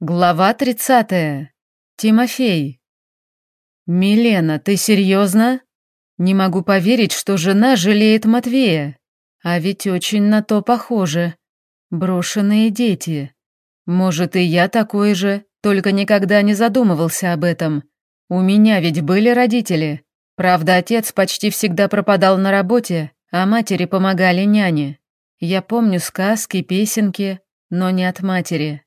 Глава 30. Тимофей. «Милена, ты серьезно? Не могу поверить, что жена жалеет Матвея. А ведь очень на то похоже. Брошенные дети. Может, и я такой же, только никогда не задумывался об этом. У меня ведь были родители. Правда, отец почти всегда пропадал на работе, а матери помогали няне. Я помню сказки, песенки, но не от матери».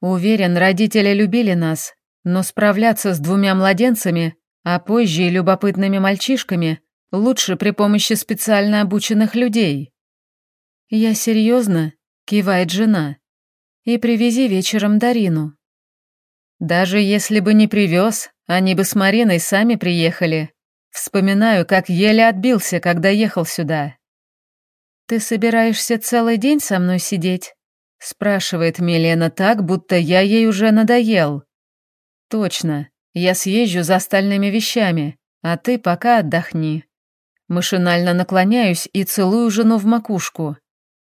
Уверен, родители любили нас, но справляться с двумя младенцами, а позже и любопытными мальчишками, лучше при помощи специально обученных людей. «Я серьезно?» — кивает жена. «И привези вечером Дарину». Даже если бы не привез, они бы с Мариной сами приехали. Вспоминаю, как еле отбился, когда ехал сюда. «Ты собираешься целый день со мной сидеть?» Спрашивает Милена так, будто я ей уже надоел. Точно, я съезжу за остальными вещами, а ты пока отдохни. Машинально наклоняюсь и целую жену в макушку.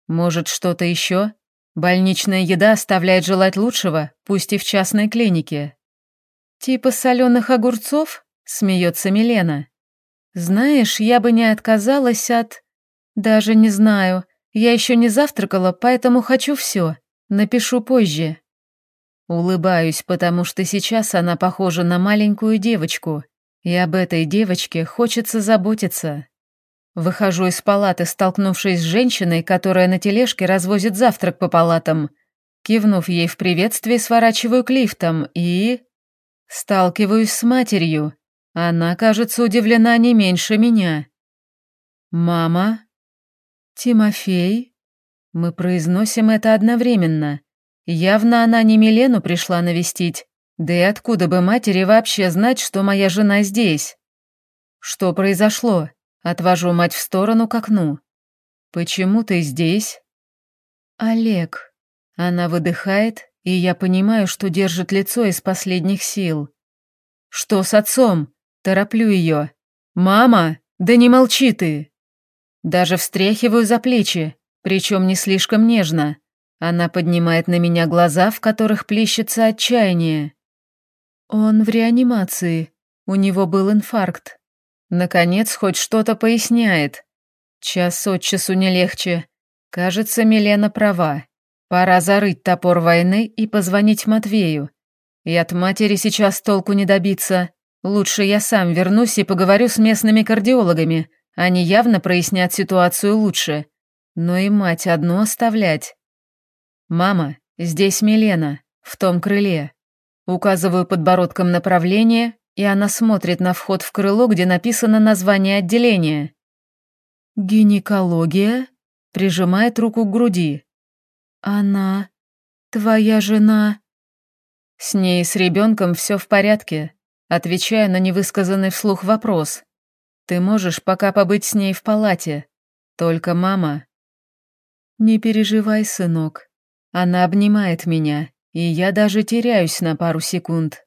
Может, что-то еще? Больничная еда оставляет желать лучшего, пусть и в частной клинике. Типа соленых огурцов? Смеется Милена. Знаешь, я бы не отказалась от... Даже не знаю, я еще не завтракала, поэтому хочу все. Напишу позже. Улыбаюсь, потому что сейчас она похожа на маленькую девочку, и об этой девочке хочется заботиться. Выхожу из палаты, столкнувшись с женщиной, которая на тележке развозит завтрак по палатам. Кивнув ей в приветствии, сворачиваю к лифтам и... Сталкиваюсь с матерью. Она, кажется, удивлена не меньше меня. «Мама?» «Тимофей?» Мы произносим это одновременно. Явно она не Милену пришла навестить. Да и откуда бы матери вообще знать, что моя жена здесь? Что произошло? Отвожу мать в сторону к окну. Почему ты здесь? Олег. Она выдыхает, и я понимаю, что держит лицо из последних сил. Что с отцом? Тороплю ее. Мама, да не молчи ты. Даже встряхиваю за плечи, причем не слишком нежно. Она поднимает на меня глаза, в которых плещется отчаяние. Он в реанимации. У него был инфаркт. Наконец, хоть что-то поясняет. Час от часу не легче. Кажется, Милена права. Пора зарыть топор войны и позвонить Матвею. И от матери сейчас толку не добиться. Лучше я сам вернусь и поговорю с местными кардиологами, они явно прояснят ситуацию лучше. Но и мать одну оставлять. «Мама, здесь Милена, в том крыле». Указываю подбородком направление, и она смотрит на вход в крыло, где написано название отделения. «Гинекология?» Прижимает руку к груди. «Она... твоя жена...» «С ней с ребенком все в порядке», отвечая на невысказанный вслух вопрос. Ты можешь пока побыть с ней в палате. Только мама...» «Не переживай, сынок. Она обнимает меня, и я даже теряюсь на пару секунд.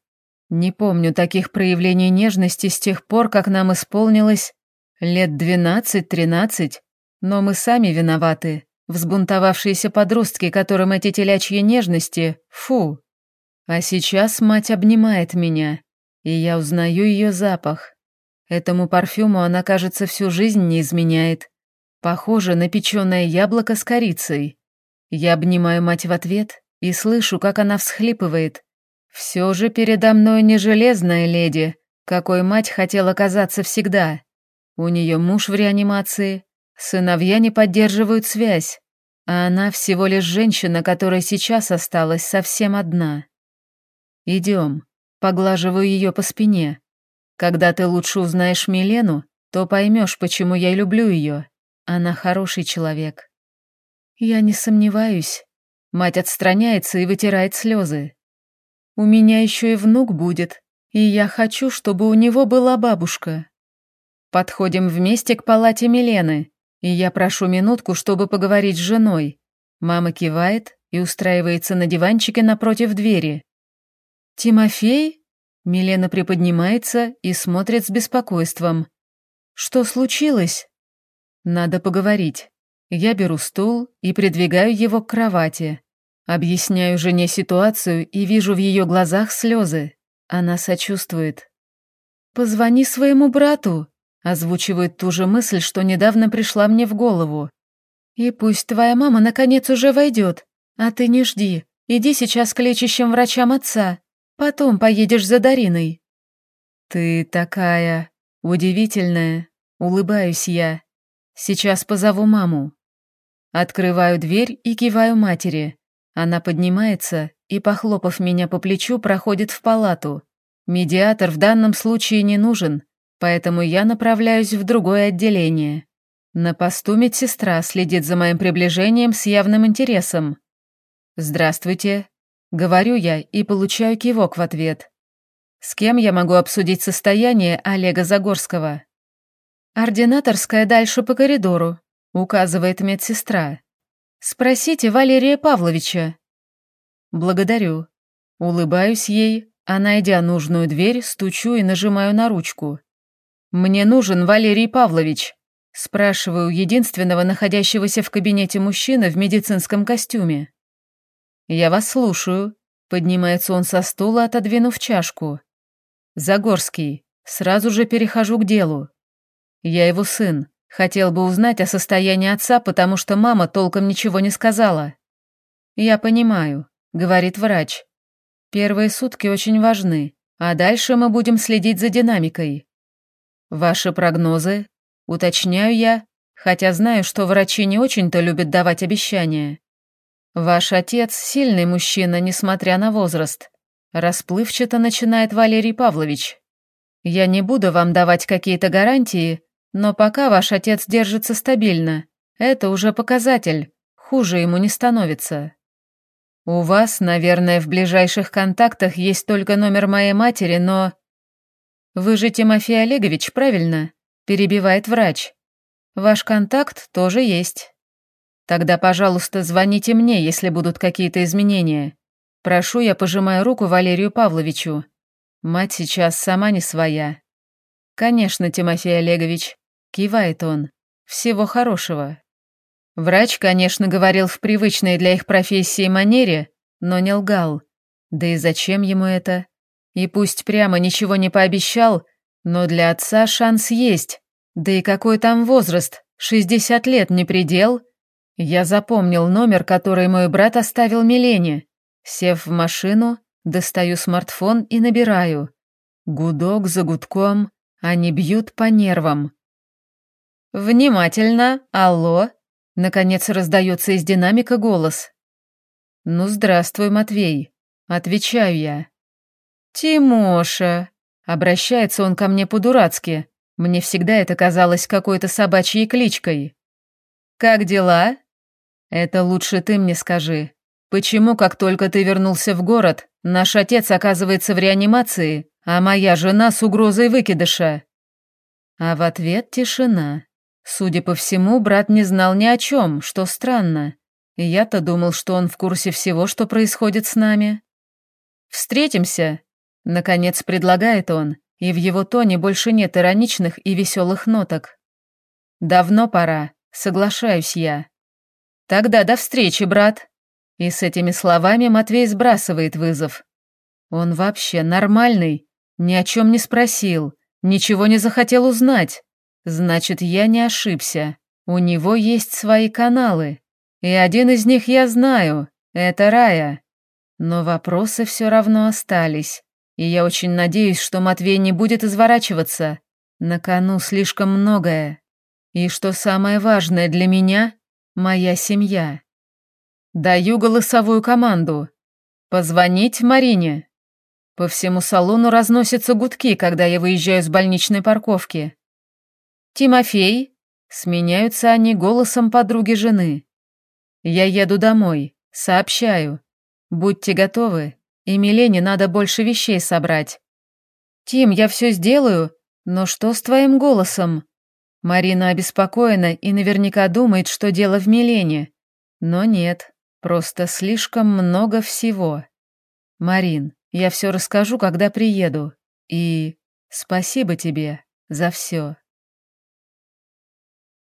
Не помню таких проявлений нежности с тех пор, как нам исполнилось лет двенадцать-тринадцать, но мы сами виноваты, взбунтовавшиеся подростки, которым эти телячьи нежности, фу. А сейчас мать обнимает меня, и я узнаю ее запах. Этому парфюму она, кажется, всю жизнь не изменяет. Похоже на печеное яблоко с корицей. Я обнимаю мать в ответ и слышу, как она всхлипывает. Все же передо мной не железная леди, какой мать хотела казаться всегда. У нее муж в реанимации, сыновья не поддерживают связь, а она всего лишь женщина, которая сейчас осталась совсем одна. Идем, поглаживаю ее по спине. Когда ты лучше узнаешь Милену, то поймешь, почему я люблю ее. Она хороший человек. Я не сомневаюсь. Мать отстраняется и вытирает слезы. У меня еще и внук будет, и я хочу, чтобы у него была бабушка. Подходим вместе к палате Милены, и я прошу минутку, чтобы поговорить с женой. Мама кивает и устраивается на диванчике напротив двери. «Тимофей?» Милена приподнимается и смотрит с беспокойством. «Что случилось?» «Надо поговорить». Я беру стул и придвигаю его к кровати. Объясняю жене ситуацию и вижу в ее глазах слезы. Она сочувствует. «Позвони своему брату», — озвучивает ту же мысль, что недавно пришла мне в голову. «И пусть твоя мама наконец уже войдет, а ты не жди. Иди сейчас к лечащим врачам отца. Потом поедешь за Дариной». «Ты такая удивительная», — улыбаюсь я. «Сейчас позову маму». Открываю дверь и киваю матери. Она поднимается и, похлопав меня по плечу, проходит в палату. Медиатор в данном случае не нужен, поэтому я направляюсь в другое отделение. На посту медсестра следит за моим приближением с явным интересом. «Здравствуйте», — говорю я и получаю кивок в ответ. «С кем я могу обсудить состояние Олега Загорского?» «Ординаторская дальше по коридору», — указывает медсестра. Спросите Валерия Павловича. Благодарю. Улыбаюсь ей, а найдя нужную дверь, стучу и нажимаю на ручку. Мне нужен Валерий Павлович. Спрашиваю единственного находящегося в кабинете мужчины в медицинском костюме. Я вас слушаю. Поднимается он со стула, отодвинув чашку. Загорский. Сразу же перехожу к делу. Я его сын. Хотел бы узнать о состоянии отца, потому что мама толком ничего не сказала. «Я понимаю», — говорит врач. «Первые сутки очень важны, а дальше мы будем следить за динамикой». «Ваши прогнозы?» — уточняю я, хотя знаю, что врачи не очень-то любят давать обещания. «Ваш отец — сильный мужчина, несмотря на возраст», — расплывчато начинает Валерий Павлович. «Я не буду вам давать какие-то гарантии, но пока ваш отец держится стабильно. Это уже показатель. Хуже ему не становится. У вас, наверное, в ближайших контактах есть только номер моей матери, но... Вы же Тимофей Олегович, правильно? Перебивает врач. Ваш контакт тоже есть. Тогда, пожалуйста, звоните мне, если будут какие-то изменения. Прошу, я пожимаю руку Валерию Павловичу. Мать сейчас сама не своя. Конечно, Тимофей Олегович. Кивает он. Всего хорошего. Врач, конечно, говорил в привычной для их профессии манере, но не лгал. Да и зачем ему это? И пусть прямо ничего не пообещал, но для отца шанс есть. Да и какой там возраст? 60 лет не предел? Я запомнил номер, который мой брат оставил Милене. Сев в машину, достаю смартфон и набираю. Гудок за гудком, они бьют по нервам. «Внимательно! Алло!» Наконец раздается из динамика голос. «Ну, здравствуй, Матвей!» Отвечаю я. «Тимоша!» Обращается он ко мне по-дурацки. Мне всегда это казалось какой-то собачьей кличкой. «Как дела?» «Это лучше ты мне скажи. Почему, как только ты вернулся в город, наш отец оказывается в реанимации, а моя жена с угрозой выкидыша?» А в ответ тишина. Судя по всему, брат не знал ни о чем, что странно. Я-то думал, что он в курсе всего, что происходит с нами. «Встретимся», — наконец предлагает он, и в его тоне больше нет ироничных и веселых ноток. «Давно пора, соглашаюсь я». «Тогда до встречи, брат». И с этими словами Матвей сбрасывает вызов. Он вообще нормальный, ни о чем не спросил, ничего не захотел узнать. Значит, я не ошибся. У него есть свои каналы. И один из них я знаю. Это Рая. Но вопросы все равно остались. И я очень надеюсь, что Матвей не будет изворачиваться. На кону слишком многое. И что самое важное для меня — моя семья. Даю голосовую команду. Позвонить Марине. По всему салону разносятся гудки, когда я выезжаю с больничной парковки. «Тимофей?» Сменяются они голосом подруги жены. «Я еду домой. Сообщаю. Будьте готовы. И Милене надо больше вещей собрать». «Тим, я все сделаю, но что с твоим голосом?» Марина обеспокоена и наверняка думает, что дело в Милене. Но нет, просто слишком много всего. Марин, я все расскажу, когда приеду. И спасибо тебе за все.